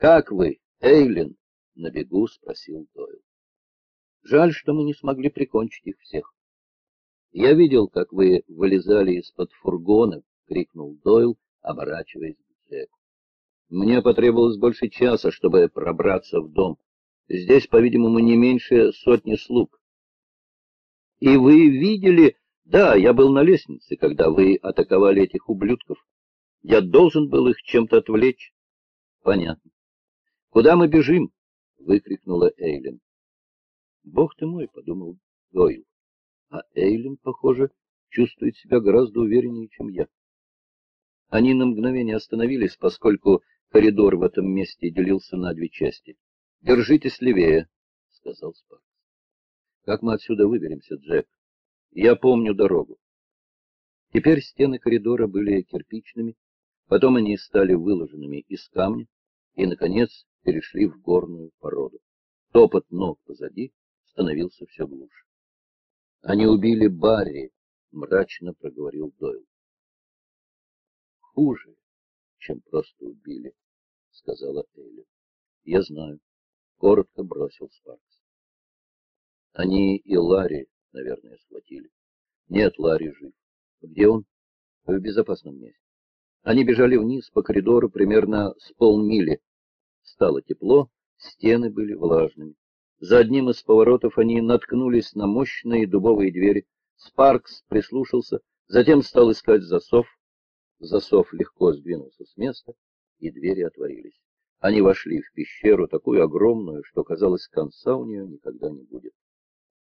«Как вы, Эйлин?» — на бегу спросил Дойл. «Жаль, что мы не смогли прикончить их всех». «Я видел, как вы вылезали из-под фургона», — крикнул Дойл, оборачиваясь к Джеку. «Мне потребовалось больше часа, чтобы пробраться в дом. Здесь, по-видимому, не меньше сотни слуг». «И вы видели...» «Да, я был на лестнице, когда вы атаковали этих ублюдков. Я должен был их чем-то отвлечь». «Понятно. Куда мы бежим?» — выкрикнула Эйлин. «Бог ты мой!» — подумал Дойл. А Эйлин, похоже, чувствует себя гораздо увереннее, чем я. Они на мгновение остановились, поскольку коридор в этом месте делился на две части. «Держитесь левее», — сказал Спаркс. «Как мы отсюда выберемся, Джек? Я помню дорогу». Теперь стены коридора были кирпичными, потом они стали выложенными из камня и, наконец, перешли в горную породу. Топот ног позади становился все глуше. Они убили Барри, мрачно проговорил Дойл. Хуже, чем просто убили, сказала Элли. Я знаю, коротко бросил Спаркс. Они и Ларри, наверное, схватили. Нет, Ларри жив. Где он? В безопасном месте. Они бежали вниз по коридору примерно с полмили. Стало тепло, стены были влажными. За одним из поворотов они наткнулись на мощные дубовые двери. Спаркс прислушался, затем стал искать засов. Засов легко сдвинулся с места, и двери отворились. Они вошли в пещеру, такую огромную, что, казалось, конца у нее никогда не будет.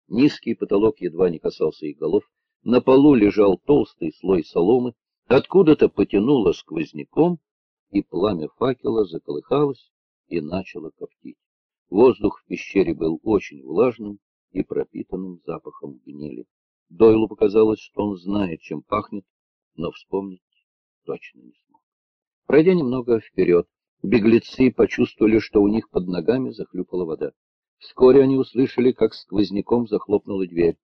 Низкий потолок едва не касался их голов, на полу лежал толстый слой соломы, откуда-то потянуло сквозняком, и пламя факела заколыхалось и начало коптить. Воздух в пещере был очень влажным и пропитанным запахом гнили. Дойлу показалось, что он знает, чем пахнет, но вспомнить точно не смог. Пройдя немного вперед, беглецы почувствовали, что у них под ногами захлюпала вода. Вскоре они услышали, как сквозняком захлопнула дверь.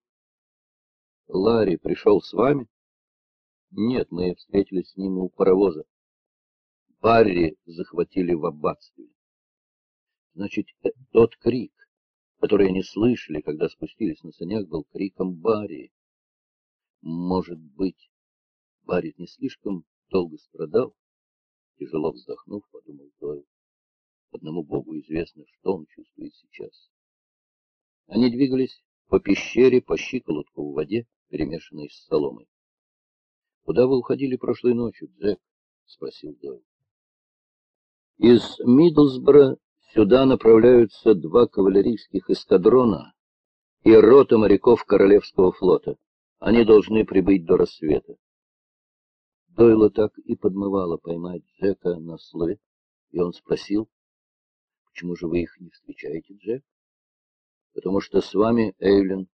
«Ларри пришел с вами?» «Нет, мы встретились с ним у паровоза. Барри захватили в аббатстве. Значит, тот крик, который они слышали, когда спустились на санях, был криком Барри. Может быть, Барри не слишком долго страдал? Тяжело вздохнув, подумал Дойл. Одному Богу известно, что он чувствует сейчас. Они двигались по пещере, по щиколотку в воде, перемешанной с соломой. — Куда вы уходили прошлой ночью, Джек? — спросил Дойл. — Из Мидлсбора Сюда направляются два кавалерийских эскадрона и рота моряков Королевского флота. Они должны прибыть до рассвета. Дойла так и подмывала поймать Джека на слове, и он спросил, «Почему же вы их не встречаете, Джек?» «Потому что с вами, Эйлин,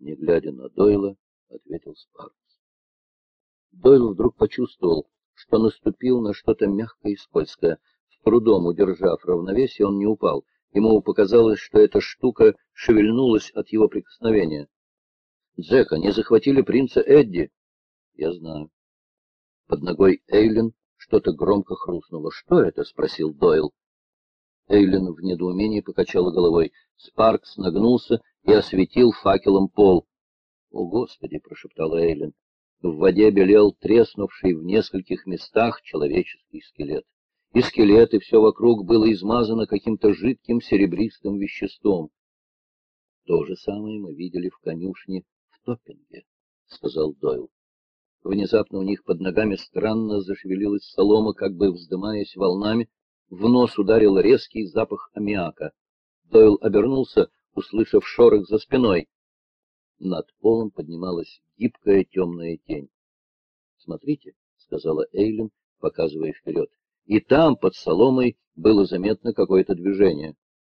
не глядя на Дойла, ответил Спаркс. Дойл вдруг почувствовал, что наступил на что-то мягкое и скользкое — трудом удержав равновесие, он не упал. Ему показалось, что эта штука шевельнулась от его прикосновения. «Джек, они захватили принца Эдди!» «Я знаю». Под ногой Эйлин что-то громко хрустнуло. «Что это?» — спросил Дойл. Эйлин в недоумении покачала головой. Спаркс нагнулся и осветил факелом пол. «О, Господи!» — прошептала Эйлин. В воде белел треснувший в нескольких местах человеческий скелет и скелет, и все вокруг было измазано каким-то жидким серебристым веществом. То же самое мы видели в конюшне в Топпинге, — сказал Дойл. Внезапно у них под ногами странно зашевелилась солома, как бы вздымаясь волнами. В нос ударил резкий запах аммиака. Дойл обернулся, услышав шорох за спиной. Над полом поднималась гибкая темная тень. — Смотрите, — сказала Эйлин, показывая вперед и там, под соломой, было заметно какое-то движение.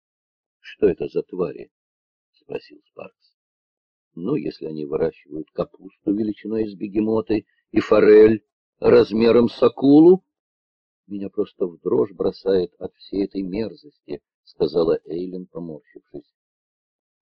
— Что это за твари? — спросил Спаркс. — Ну, если они выращивают капусту величиной с бегемотой и форель размером с акулу... — Меня просто в дрожь бросает от всей этой мерзости, — сказала Эйлин, поморщившись.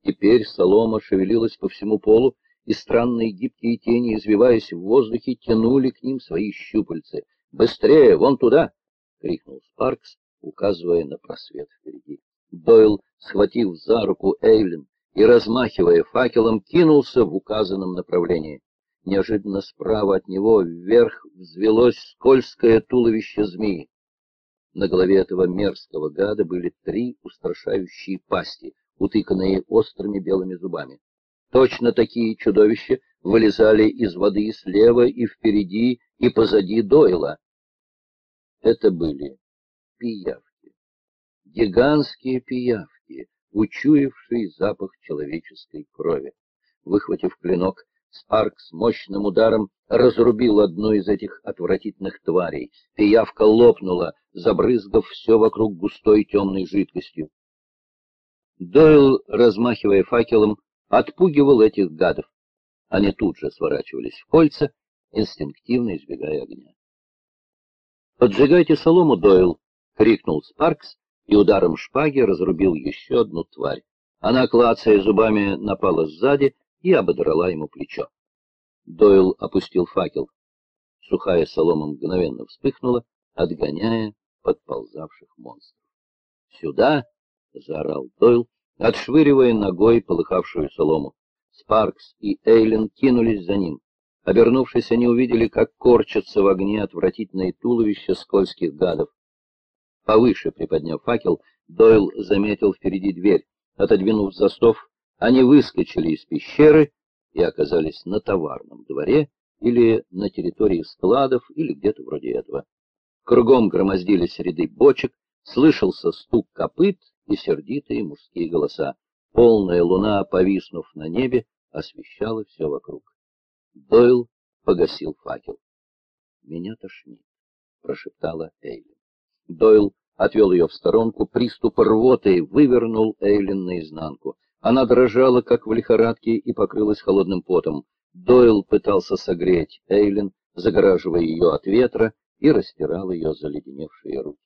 Теперь солома шевелилась по всему полу, и странные гибкие тени, извиваясь в воздухе, тянули к ним свои щупальцы. «Быстрее, вон туда!» — крикнул Спаркс, указывая на просвет впереди. Дойл, схватив за руку Эйлин и размахивая факелом, кинулся в указанном направлении. Неожиданно справа от него вверх взвелось скользкое туловище змеи. На голове этого мерзкого гада были три устрашающие пасти, утыканные острыми белыми зубами. Точно такие чудовища вылезали из воды слева и впереди, и позади Дойла. Это были пиявки, гигантские пиявки, учуявшие запах человеческой крови. Выхватив клинок, Спарк с мощным ударом разрубил одну из этих отвратительных тварей. Пиявка лопнула, забрызгав все вокруг густой темной жидкостью. Дойл, размахивая факелом, отпугивал этих гадов. Они тут же сворачивались в кольца, инстинктивно избегая огня. «Поджигайте солому, Дойл!» — крикнул Спаркс и ударом шпаги разрубил еще одну тварь. Она, клацая зубами, напала сзади и ободрала ему плечо. Дойл опустил факел. Сухая солома мгновенно вспыхнула, отгоняя подползавших монстров. «Сюда!» — заорал Дойл, отшвыривая ногой полыхавшую солому. Спаркс и Эйлен кинулись за ним. Обернувшись, они увидели, как корчатся в огне отвратительные туловища скользких гадов. Повыше приподняв факел, Дойл заметил впереди дверь. Отодвинув застов, они выскочили из пещеры и оказались на товарном дворе или на территории складов или где-то вроде этого. Кругом громоздились ряды бочек, слышался стук копыт и сердитые мужские голоса. Полная луна, повиснув на небе, освещала все вокруг. Дойл погасил факел. «Меня тошнит», — прошептала Эйлин. Дойл отвел ее в сторонку, приступ рвоты вывернул Эйлин наизнанку. Она дрожала, как в лихорадке, и покрылась холодным потом. Дойл пытался согреть Эйлин, загораживая ее от ветра, и растирал ее заледеневшие руки.